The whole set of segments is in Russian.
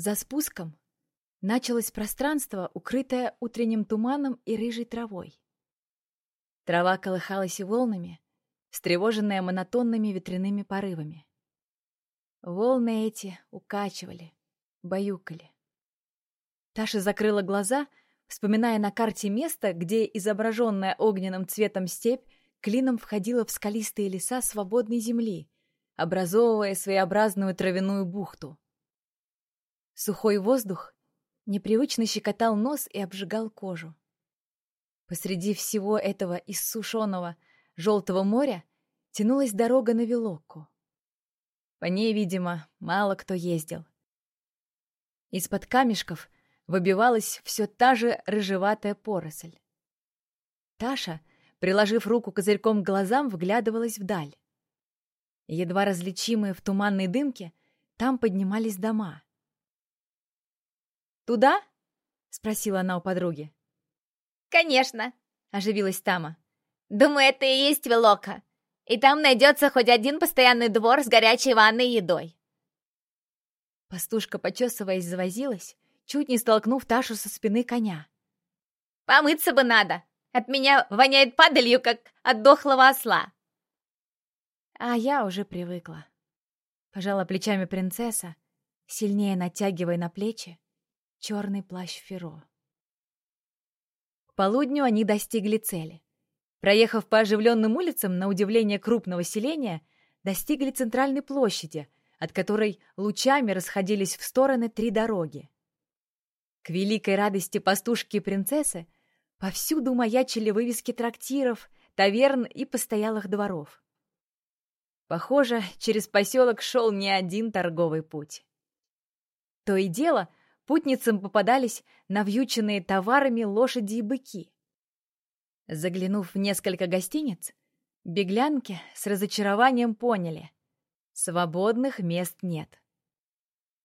За спуском началось пространство, укрытое утренним туманом и рыжей травой. Трава колыхалась и волнами, встревоженная монотонными ветряными порывами. Волны эти укачивали, баюкали. Таша закрыла глаза, вспоминая на карте место, где изображенная огненным цветом степь клином входила в скалистые леса свободной земли, образовывая своеобразную травяную бухту. Сухой воздух непривычно щекотал нос и обжигал кожу. Посреди всего этого иссушенного желтого моря тянулась дорога на Вилокку. По ней, видимо, мало кто ездил. Из-под камешков выбивалась все та же рыжеватая поросль. Таша, приложив руку козырьком к глазам, вглядывалась вдаль. Едва различимые в туманной дымке, там поднимались дома. «Туда?» — спросила она у подруги. «Конечно!» — оживилась Тама. «Думаю, это и есть Велока. И там найдется хоть один постоянный двор с горячей ванной и едой». Пастушка, почесываясь, завозилась, чуть не столкнув Ташу со спины коня. «Помыться бы надо! От меня воняет падалью, как от дохлого осла!» А я уже привыкла. Пожала плечами принцесса, сильнее натягивая на плечи черный плащ Феро полудню они достигли цели. Проехав по оживленным улицам, на удивление крупного селения, достигли центральной площади, от которой лучами расходились в стороны три дороги. К великой радости пастушки и принцессы повсюду маячили вывески трактиров, таверн и постоялых дворов. Похоже, через поселок шел не один торговый путь. То и дело, путницам попадались навьюченные товарами лошади и быки. Заглянув в несколько гостиниц, беглянки с разочарованием поняли — свободных мест нет.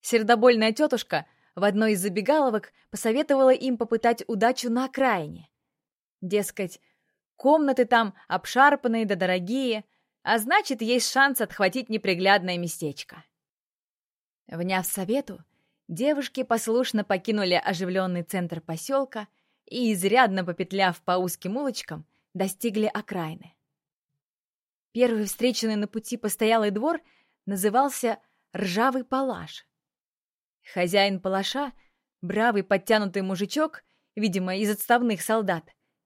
Сердобольная тетушка в одной из забегаловок посоветовала им попытать удачу на окраине. Дескать, комнаты там обшарпанные да дорогие, а значит, есть шанс отхватить неприглядное местечко. Вняв совету, Девушки послушно покинули оживленный центр поселка и, изрядно попетляв по узким улочкам, достигли окраины. Первый встреченный на пути постоялый двор назывался «Ржавый палаш». Хозяин палаша, бравый подтянутый мужичок, видимо, из отставных солдат,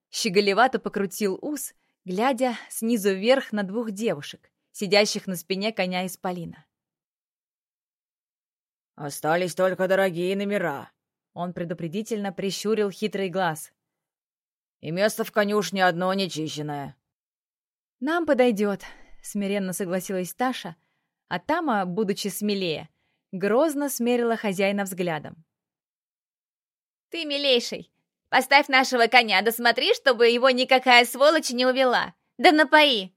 щеголевато покрутил ус, глядя снизу вверх на двух девушек, сидящих на спине коня из полина. Остались только дорогие номера. Он предупредительно прищурил хитрый глаз. И место в конюшне одно нечищенное. Нам подойдет, смиренно согласилась Таша, а Тама, будучи смелее, грозно смерила хозяина взглядом. «Ты, милейший, поставь нашего коня, да смотри, чтобы его никакая сволочь не увела. Да напои.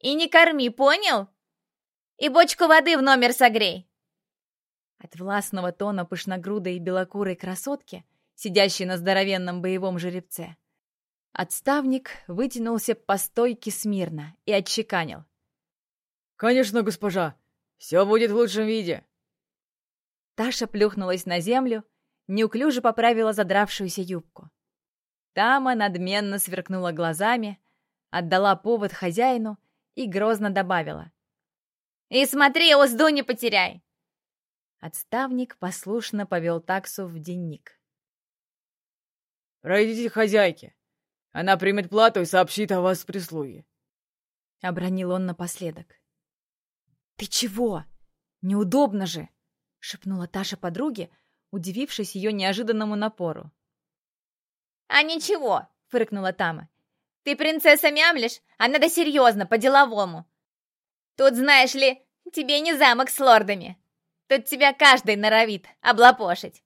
И не корми, понял? И бочку воды в номер согрей. От властного тона пышногрудой и белокурой красотки, сидящей на здоровенном боевом жеребце, отставник вытянулся по стойке смирно и отчеканил. «Конечно, госпожа! Все будет в лучшем виде!» Таша плюхнулась на землю, неуклюже поправила задравшуюся юбку. Тама надменно сверкнула глазами, отдала повод хозяину и грозно добавила. «И смотри, узду не потеряй!» Отставник послушно повел таксу в денник. «Пройдите к хозяйке. Она примет плату и сообщит о вас прислуге», — обронил он напоследок. «Ты чего? Неудобно же!» — шепнула Таша подруге, удивившись ее неожиданному напору. «А ничего!» — фыркнула Тама. «Ты принцесса мямлишь, а надо серьезно, по-деловому. Тут, знаешь ли, тебе не замок с лордами. Тут тебя каждый норовит облапошить.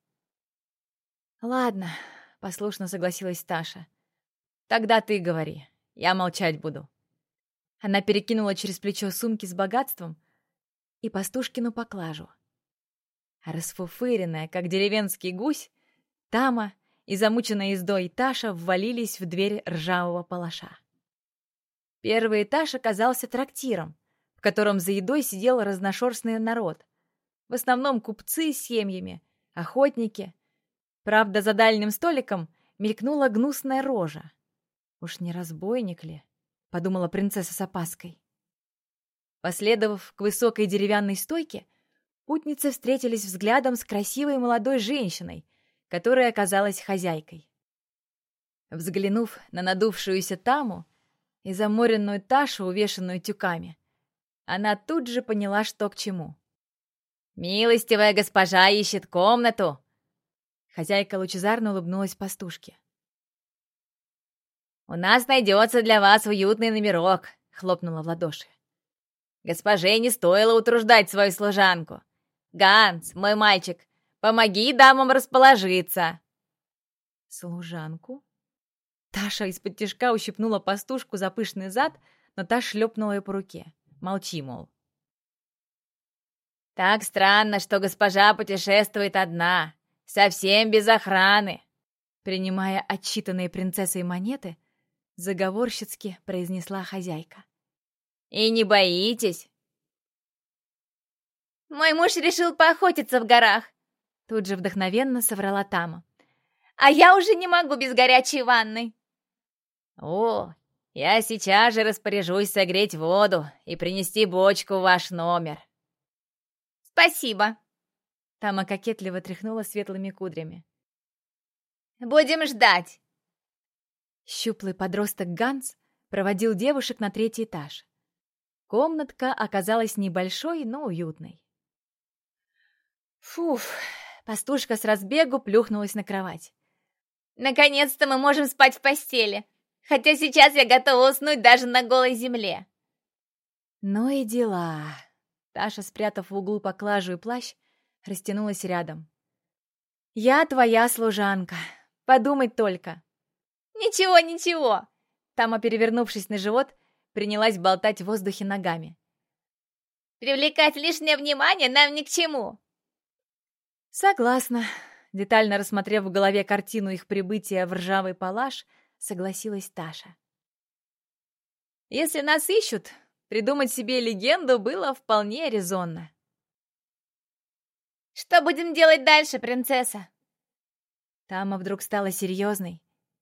Ладно, послушно согласилась Таша. Тогда ты говори, я молчать буду. Она перекинула через плечо сумки с богатством и пастушкину поклажу. Расфуфыренная, как деревенский гусь, Тама и замученная ездой Таша ввалились в дверь ржавого палаша. Первый этаж оказался трактиром, в котором за едой сидел разношерстный народ — в основном купцы с семьями, охотники. Правда, за дальним столиком мелькнула гнусная рожа. Уж не разбойник ли? Подумала принцесса с опаской. Последовав к высокой деревянной стойке, путницы встретились взглядом с красивой молодой женщиной, которая оказалась хозяйкой. Взглянув на надувшуюся таму и заморенную Ташу, увешанную тюками, она тут же поняла, что к чему. «Милостивая госпожа ищет комнату!» Хозяйка лучезарно улыбнулась пастушке. «У нас найдется для вас уютный номерок», — хлопнула в ладоши. «Госпоже не стоило утруждать свою служанку. Ганс, мой мальчик, помоги дамам расположиться!» «Служанку?» Таша из-под тяжка ущипнула пастушку за пышный зад, но та шлепнула ее по руке. Молчи, мол. «Так странно, что госпожа путешествует одна, совсем без охраны!» Принимая отчитанные принцессой монеты, заговорщицки произнесла хозяйка. «И не боитесь?» «Мой муж решил поохотиться в горах», тут же вдохновенно соврала Тама. «А я уже не могу без горячей ванны». «О, я сейчас же распоряжусь согреть воду и принести бочку в ваш номер». «Спасибо». Тама кокетливо тряхнула светлыми кудрями. «Будем ждать». Щуплый подросток Ганс проводил девушек на третий этаж. Комнатка оказалась небольшой, но уютной. Фуф, пастушка с разбегу плюхнулась на кровать. «Наконец-то мы можем спать в постели, хотя сейчас я готова уснуть даже на голой земле». Ну и дела. Таша, спрятав в углу поклажу и плащ, растянулась рядом. «Я твоя служанка. Подумать только. «Ничего, ничего!» Тама, перевернувшись на живот, принялась болтать в воздухе ногами. «Привлекать лишнее внимание нам ни к чему!» «Согласна», — детально рассмотрев в голове картину их прибытия в ржавый палаш, согласилась Таша. «Если нас ищут, придумать себе легенду было вполне резонно». «Что будем делать дальше, принцесса?» Тама вдруг стала серьезной,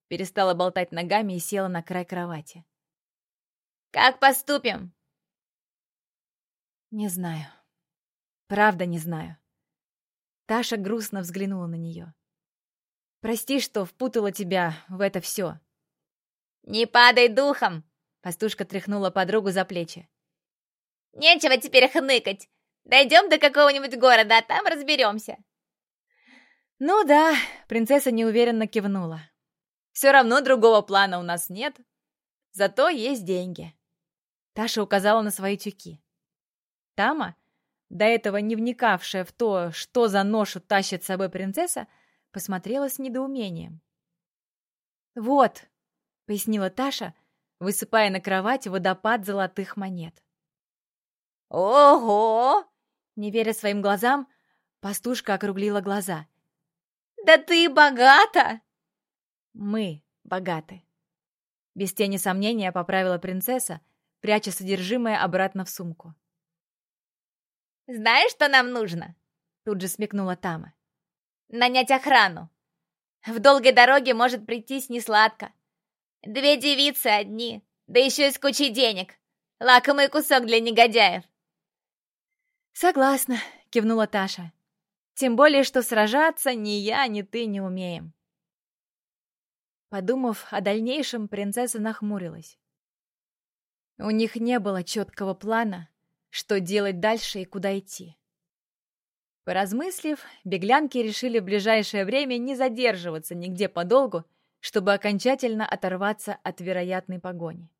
перестала болтать ногами и села на край кровати. «Как поступим?» «Не знаю. Правда не знаю». Таша грустно взглянула на нее. «Прости, что впутала тебя в это все». «Не падай духом!» Пастушка тряхнула подругу за плечи. «Нечего теперь хныкать. Дойдем до какого-нибудь города, а там разберемся». «Ну да», — принцесса неуверенно кивнула. Все равно другого плана у нас нет. Зато есть деньги. Таша указала на свои тюки. Тама, до этого не вникавшая в то, что за ношу тащит с собой принцесса, посмотрела с недоумением. «Вот», — пояснила Таша, высыпая на кровать водопад золотых монет. «Ого!» Не веря своим глазам, пастушка округлила глаза. «Да ты богата!» Мы богаты. Без тени сомнения поправила принцесса, пряча содержимое обратно в сумку. «Знаешь, что нам нужно?» Тут же смекнула Тама. «Нанять охрану. В долгой дороге может прийтись несладко. Две девицы одни, да еще и с кучей денег. Лакомый кусок для негодяев». «Согласна», — кивнула Таша. «Тем более, что сражаться ни я, ни ты не умеем». Подумав о дальнейшем, принцесса нахмурилась. У них не было четкого плана, что делать дальше и куда идти. Поразмыслив, беглянки решили в ближайшее время не задерживаться нигде подолгу, чтобы окончательно оторваться от вероятной погони.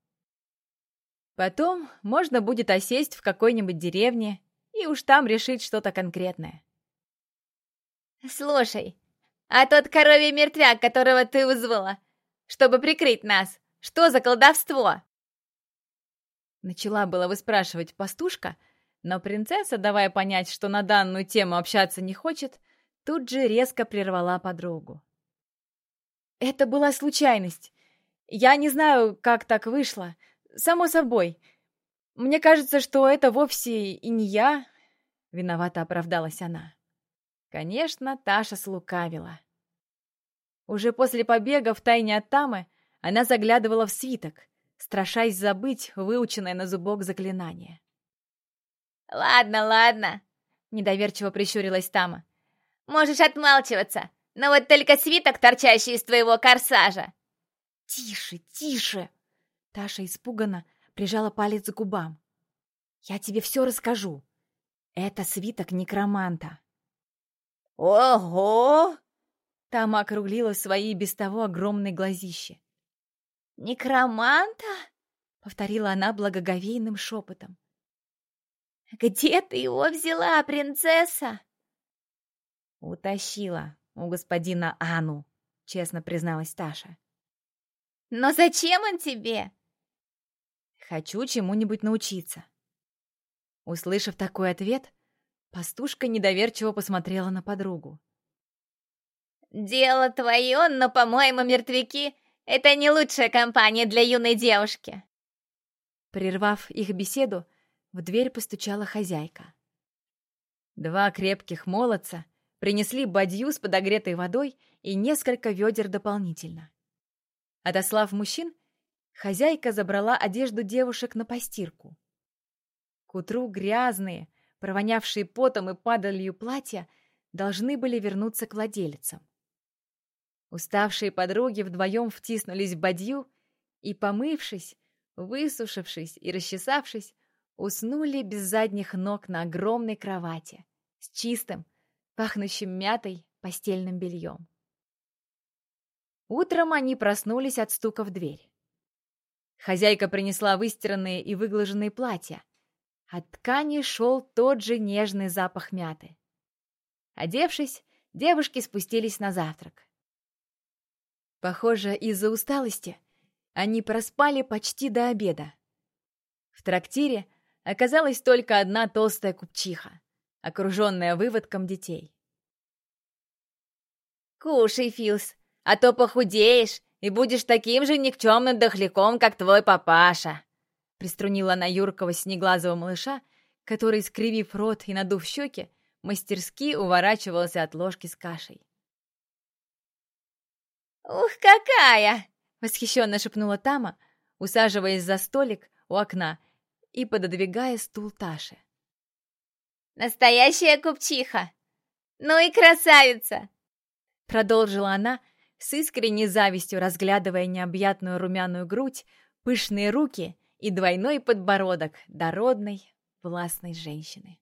Потом можно будет осесть в какой-нибудь деревне и уж там решить что-то конкретное. «Слушай, а тот коровий мертвяк, которого ты вызвала, чтобы прикрыть нас. Что за колдовство?» Начала было выспрашивать пастушка, но принцесса, давая понять, что на данную тему общаться не хочет, тут же резко прервала подругу. «Это была случайность. Я не знаю, как так вышло. Само собой. Мне кажется, что это вовсе и не я...» Виновато оправдалась она. Конечно, Таша слукавила. Уже после побега в тайне от Тамы она заглядывала в свиток, страшась забыть выученное на зубок заклинание. «Ладно, ладно», — недоверчиво прищурилась Тама. «Можешь отмалчиваться, но вот только свиток, торчащий из твоего корсажа». «Тише, тише!» Таша испуганно прижала палец к губам. «Я тебе все расскажу. Это свиток некроманта». «Ого!» Тама округлила свои без того огромные глазища. «Некроманта?» — повторила она благоговейным шепотом. «Где ты его взяла, принцесса?» «Утащила у господина Ану», — честно призналась Таша. «Но зачем он тебе?» «Хочу чему-нибудь научиться». Услышав такой ответ, пастушка недоверчиво посмотрела на подругу. «Дело твое, но, по-моему, мертвяки — это не лучшая компания для юной девушки». Прервав их беседу, в дверь постучала хозяйка. Два крепких молодца принесли бадью с подогретой водой и несколько ведер дополнительно. Отослав мужчин, хозяйка забрала одежду девушек на постирку. К утру грязные, провонявшие потом и падалью платья, должны были вернуться к владельцам. Уставшие подруги вдвоем втиснулись в бадью и, помывшись, высушившись и расчесавшись, уснули без задних ног на огромной кровати с чистым, пахнущим мятой постельным бельем. Утром они проснулись от стука в дверь. Хозяйка принесла выстиранные и выглаженные платья. От ткани шел тот же нежный запах мяты. Одевшись, девушки спустились на завтрак. Похоже, из-за усталости они проспали почти до обеда. В трактире оказалась только одна толстая купчиха, окруженная выводком детей. «Кушай, Филс, а то похудеешь и будешь таким же никчемным дохляком, как твой папаша!» Приструнила она юркого снеглазого малыша, который, скривив рот и надув щеки, мастерски уворачивался от ложки с кашей. «Ух, какая!» — восхищенно шепнула Тама, усаживаясь за столик у окна и пододвигая стул Таше. «Настоящая купчиха! Ну и красавица!» Продолжила она, с искренней завистью разглядывая необъятную румяную грудь, пышные руки и двойной подбородок дородной, властной женщины.